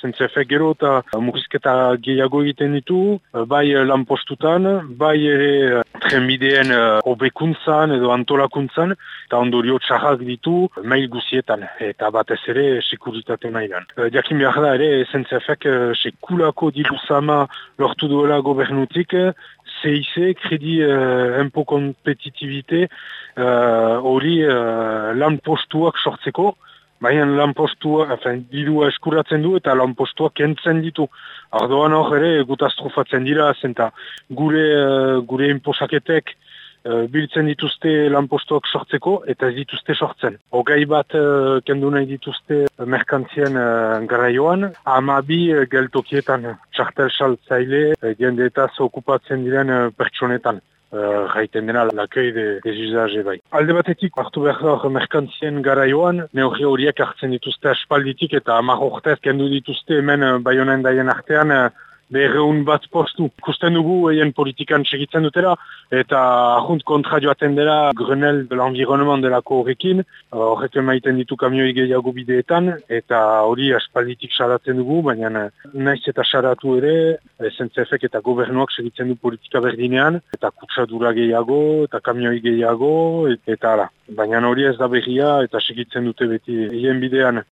Zentzefek gero eta murrizketa gehiago egiten ditu, bai lanpostutan, bai ere trenbideen hobekuntzan edo antolakuntzan, eta ondorio txarrak ditu mail guzietan, eta batez ere sekuritate mailan. Jakin behar da ere, Zentzefek sekulako diru sama lortu duela gobernutik, CIC, kredi uh, empo kompetitivite, hori uh, uh, lan postuak sortzeko, baina lan postua, efen, didua eskuratzen du eta lan postuak kentzen ditu. Ardoan hor ere, gutastrofatzen dira, zenta gure, uh, gure imposaketek, Uh, biltzen dituzte lanpostoak sortzeko eta ez dituzte sortzen. Hogei bat uh, kendu nahi dituzte merkantzien uh, garaioan, amabi uh, geltokietan txartel saltzaile uh, gendeetaz okupatzen diren uh, pertsonetan. Gaiten uh, dena lakei de, de bai. Alde batetik, hartu behar merkantzien garaioan, neogri horiek hartzen dituzte aspalditik eta amar ortez kendu dituzte hemen uh, baionen daien artean berreun bat postu. Kusten dugu eien politikan segitzen dutera, eta ahunt kontra joaten dela Grenel de l'environnement delako horrekin, horrek emaiten ditu kamioi gehiago bideetan, eta hori aspalditik salatzen dugu, baina naiz eta salatu ere, SNCF eta gobernuak segitzen du politika berdinean, eta kutsadura gehiago, eta kamioi gehiago, eta ala. Baina hori ez da berria, eta segitzen dute beti eien bidean.